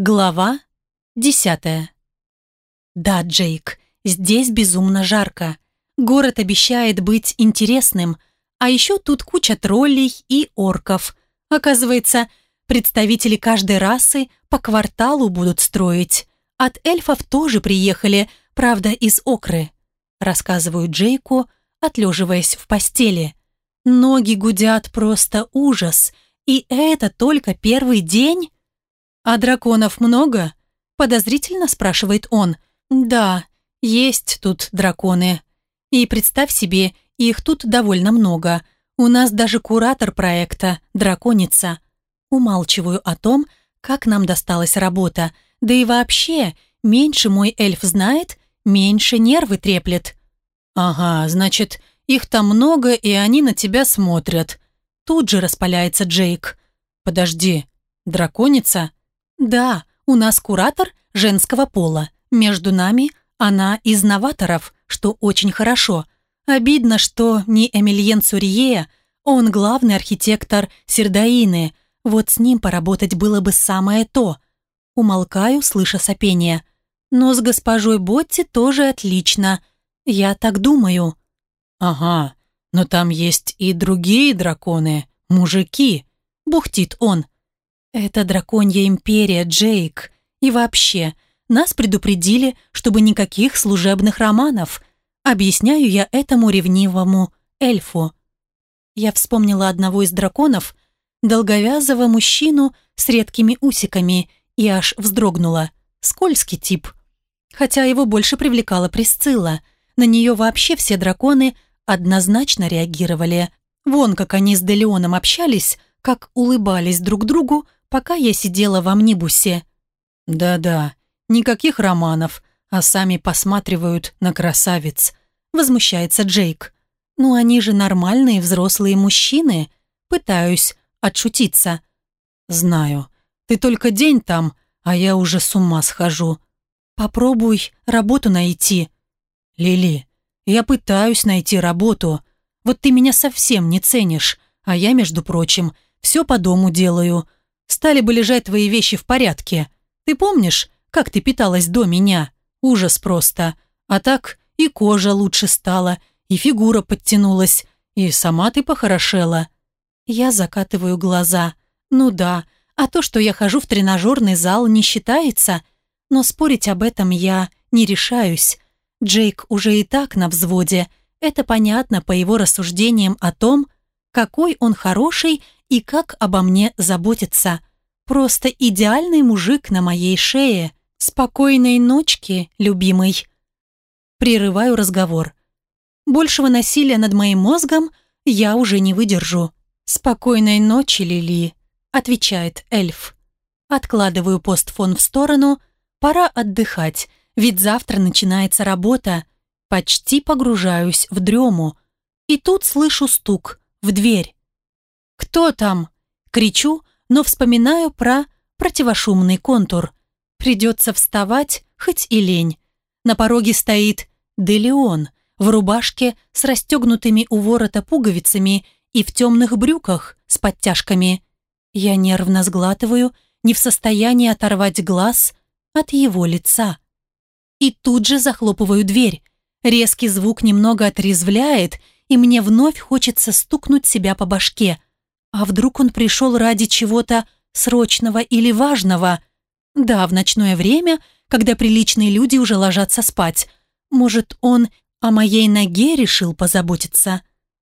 Глава 10. Да, Джейк, здесь безумно жарко. Город обещает быть интересным, а еще тут куча троллей и орков. Оказывается, представители каждой расы по кварталу будут строить. От эльфов тоже приехали, правда, из Окры. Рассказываю Джейку, отлеживаясь в постели. Ноги гудят просто ужас. И это только первый день? «А драконов много?» – подозрительно спрашивает он. «Да, есть тут драконы. И представь себе, их тут довольно много. У нас даже куратор проекта – драконица». Умалчиваю о том, как нам досталась работа. Да и вообще, меньше мой эльф знает, меньше нервы треплет. «Ага, значит, их там много, и они на тебя смотрят». Тут же распаляется Джейк. «Подожди, драконица?» «Да, у нас куратор женского пола. Между нами она из новаторов, что очень хорошо. Обидно, что не Эмильен Сурье, он главный архитектор Сердаины. Вот с ним поработать было бы самое то». Умолкаю, слыша сопение. «Но с госпожой Ботти тоже отлично. Я так думаю». «Ага, но там есть и другие драконы, мужики», — бухтит он. Это драконья империя, Джейк. И вообще, нас предупредили, чтобы никаких служебных романов. Объясняю я этому ревнивому эльфу. Я вспомнила одного из драконов, долговязого мужчину с редкими усиками, и аж вздрогнула. Скользкий тип. Хотя его больше привлекала Присцилла. На нее вообще все драконы однозначно реагировали. Вон как они с Делеоном общались, как улыбались друг другу, пока я сидела в амнибусе». «Да-да, никаких романов, а сами посматривают на красавиц», — возмущается Джейк. «Ну они же нормальные взрослые мужчины. Пытаюсь отшутиться». «Знаю. Ты только день там, а я уже с ума схожу. Попробуй работу найти». «Лили, я пытаюсь найти работу. Вот ты меня совсем не ценишь, а я, между прочим, все по дому делаю стали бы лежать твои вещи в порядке. Ты помнишь, как ты питалась до меня? Ужас просто. А так и кожа лучше стала, и фигура подтянулась, и сама ты похорошела». Я закатываю глаза. «Ну да, а то, что я хожу в тренажерный зал, не считается. Но спорить об этом я не решаюсь. Джейк уже и так на взводе. Это понятно по его рассуждениям о том, какой он хороший и как обо мне заботится. Просто идеальный мужик на моей шее. Спокойной ночки, любимый. Прерываю разговор. Большего насилия над моим мозгом я уже не выдержу. «Спокойной ночи, Лили», — отвечает эльф. Откладываю постфон в сторону. Пора отдыхать, ведь завтра начинается работа. Почти погружаюсь в дрему. И тут слышу стук в дверь. «Кто там?» Кричу, но вспоминаю про противошумный контур. Придется вставать, хоть и лень. На пороге стоит Делеон в рубашке с расстегнутыми у ворота пуговицами и в темных брюках с подтяжками. Я нервно сглатываю, не в состоянии оторвать глаз от его лица. И тут же захлопываю дверь. Резкий звук немного отрезвляет, и мне вновь хочется стукнуть себя по башке – а вдруг он пришел ради чего-то срочного или важного? Да, в ночное время, когда приличные люди уже ложатся спать. Может, он о моей ноге решил позаботиться?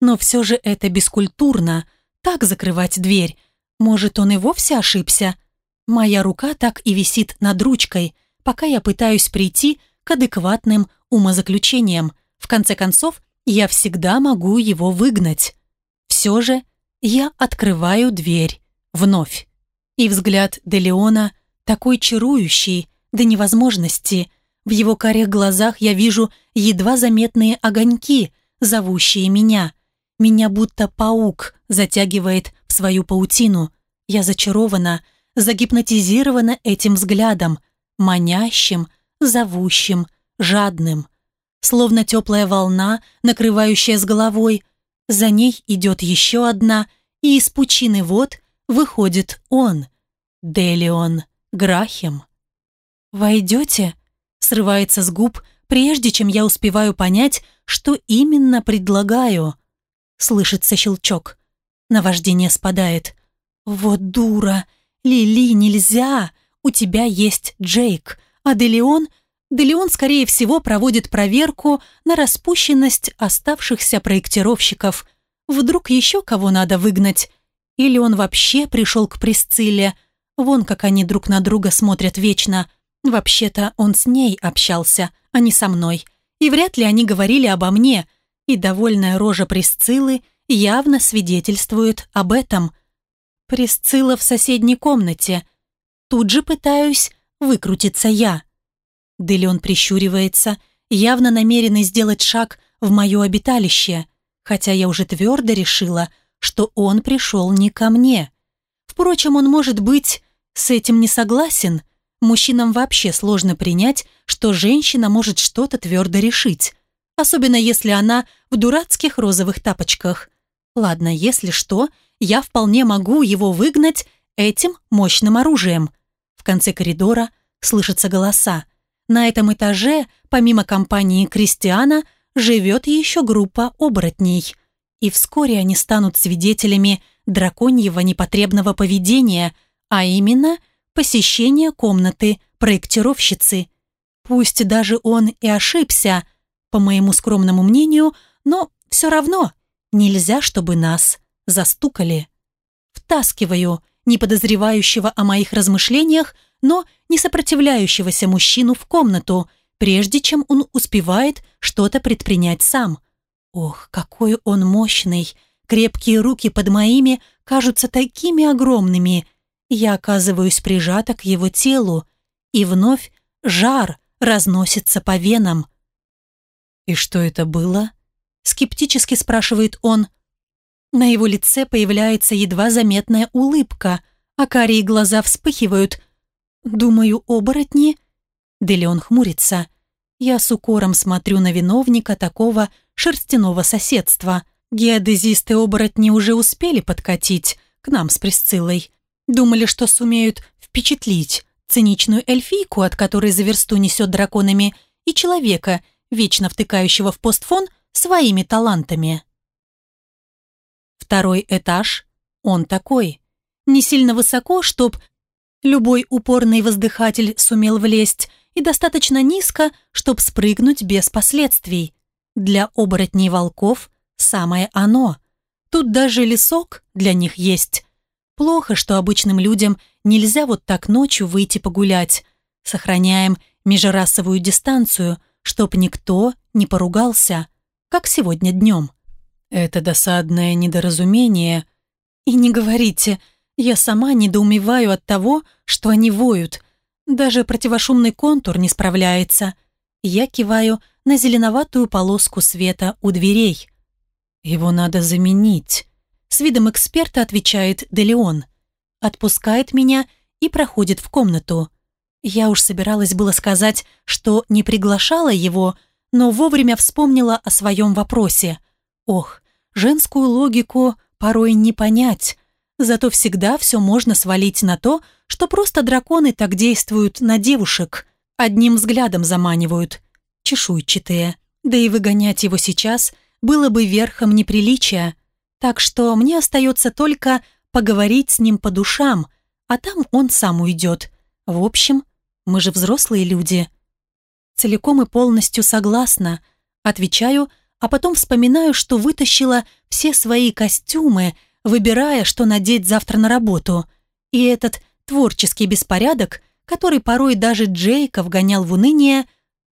Но все же это бескультурно. Так закрывать дверь. Может, он и вовсе ошибся? Моя рука так и висит над ручкой, пока я пытаюсь прийти к адекватным умозаключениям. В конце концов, я всегда могу его выгнать. Все же я открываю дверь вновь. И взгляд Делеона такой чарующий до невозможности. В его карих глазах я вижу едва заметные огоньки, зовущие меня. Меня будто паук затягивает в свою паутину. Я зачарована, загипнотизирована этим взглядом, манящим, зовущим, жадным. Словно теплая волна, накрывающая с головой – за ней идет еще одна, и из пучины вод выходит он, Делион Грахем. «Войдете?» — срывается с губ, прежде чем я успеваю понять, что именно предлагаю. Слышится щелчок. Наваждение спадает. «Вот дура! Лили, нельзя! У тебя есть Джейк, а Делион — да скорее всего, проводит проверку на распущенность оставшихся проектировщиков. Вдруг еще кого надо выгнать? Или он вообще пришел к Присцилле? Вон как они друг на друга смотрят вечно. Вообще-то он с ней общался, а не со мной. И вряд ли они говорили обо мне. И довольная рожа Присциллы явно свидетельствует об этом. Присцилла в соседней комнате. Тут же пытаюсь выкрутиться я. Делион прищуривается, явно намеренный сделать шаг в мое обиталище, хотя я уже твердо решила, что он пришел не ко мне. Впрочем, он, может быть, с этим не согласен. Мужчинам вообще сложно принять, что женщина может что-то твердо решить, особенно если она в дурацких розовых тапочках. Ладно, если что, я вполне могу его выгнать этим мощным оружием. В конце коридора слышатся голоса. На этом этаже, помимо компании Кристиана, живет еще группа оборотней. И вскоре они станут свидетелями драконьего непотребного поведения, а именно посещения комнаты проектировщицы. Пусть даже он и ошибся, по моему скромному мнению, но все равно нельзя, чтобы нас застукали. Втаскиваю неподозревающего о моих размышлениях но не сопротивляющегося мужчину в комнату, прежде чем он успевает что-то предпринять сам. Ох, какой он мощный! Крепкие руки под моими кажутся такими огромными. Я оказываюсь прижата к его телу, и вновь жар разносится по венам. «И что это было?» — скептически спрашивает он. На его лице появляется едва заметная улыбка, а карие глаза вспыхивают — «Думаю, оборотни?» Дели он хмурится. Я с укором смотрю на виновника такого шерстяного соседства. Геодезисты-оборотни уже успели подкатить к нам с Присциллой. Думали, что сумеют впечатлить циничную эльфийку, от которой за версту несет драконами, и человека, вечно втыкающего в постфон своими талантами. Второй этаж, он такой. Не сильно высоко, чтоб Любой упорный воздыхатель сумел влезть, и достаточно низко, чтобы спрыгнуть без последствий. Для оборотней волков самое оно. Тут даже лесок для них есть. Плохо, что обычным людям нельзя вот так ночью выйти погулять. Сохраняем межрасовую дистанцию, чтоб никто не поругался, как сегодня днем. Это досадное недоразумение. И не говорите, я сама недоумеваю от того, что они воют. Даже противошумный контур не справляется. Я киваю на зеленоватую полоску света у дверей. «Его надо заменить», — с видом эксперта отвечает Делеон. Отпускает меня и проходит в комнату. Я уж собиралась было сказать, что не приглашала его, но вовремя вспомнила о своем вопросе. Ох, женскую логику порой не понять. Зато всегда все можно свалить на то, что просто драконы так действуют на девушек, одним взглядом заманивают, чешуйчатые. Да и выгонять его сейчас было бы верхом неприличия. Так что мне остается только поговорить с ним по душам, а там он сам уйдет. В общем, мы же взрослые люди. Целиком и полностью согласна. Отвечаю, а потом вспоминаю, что вытащила все свои костюмы – выбирая, что надеть завтра на работу. И этот творческий беспорядок, который порой даже Джейков гонял в уныние,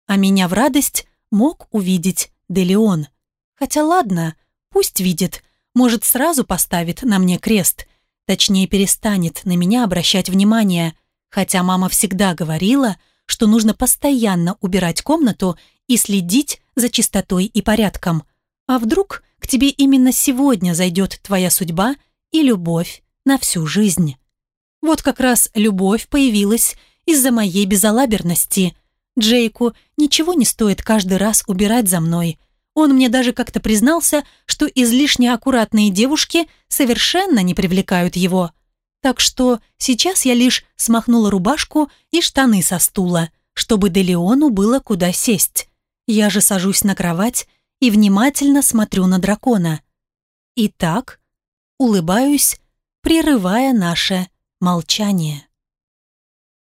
а меня в радость мог увидеть Делеон. Хотя ладно, пусть видит, может, сразу поставит на мне крест, точнее, перестанет на меня обращать внимание, хотя мама всегда говорила, что нужно постоянно убирать комнату и следить за чистотой и порядком. А вдруг к тебе именно сегодня зайдет твоя судьба и любовь на всю жизнь. Вот как раз любовь появилась из-за моей безалаберности. Джейку ничего не стоит каждый раз убирать за мной. Он мне даже как-то признался, что излишне аккуратные девушки совершенно не привлекают его. Так что сейчас я лишь смахнула рубашку и штаны со стула, чтобы Делеону было куда сесть. Я же сажусь на кровать и внимательно смотрю на дракона. Итак, улыбаюсь, прерывая наше молчание.